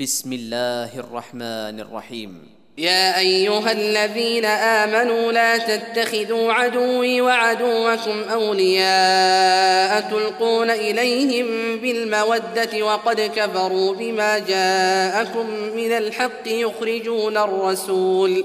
بسم الله الرحمن الرحيم. يا أيها الذين آمنوا لا تتخذوا عدوي وعدوكم أولياء تلقون إليهم بالمودة وقد كفروا بما جاءكم من الحق يخرجون الرسول.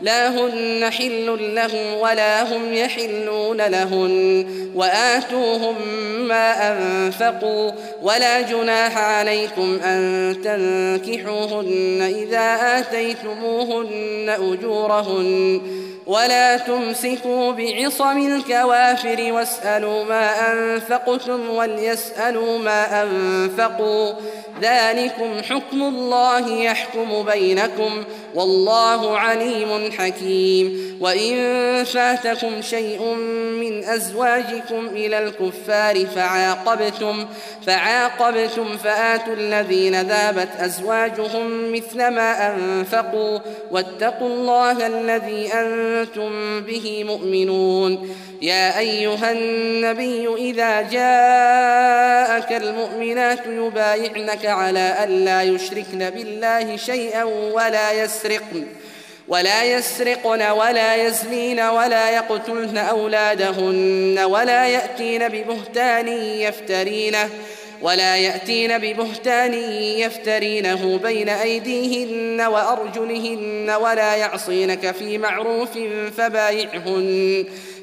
لا هن حل لهم ولا هم يحلون لهن وآتوهم ما أنفقوا ولا جناح عليكم أن تنكحوهن إذا آتيتموهن أجورهن ولا تمسكوا بعصم الكوافر واسألوا ما أنفقتم وليسألوا ما أنفقوا ذلكم حكم الله يحكم بينكم والله عليم حكيم. وإن فاتكم شيء من أزواجكم إلى الكفار فعاقبتم فعاقبتم فآتوا الذين ذابت أزواجهم مثل ما أنفقوا واتقوا الله الذي أنتم به مؤمنون. يا أيها النبي إذا جاءك المؤمنات يبايعنك على ألا يشركن بالله شيئا ولا يسرقن ولا يسرقن ولا يزنين ولا يقتلن أولادهن ولا يأتين ببهتان يفترينه ولا يأتين ببهتان يفترينه بين أيديهن وأرجلهن ولا يعصينك في معروف فبايعهن.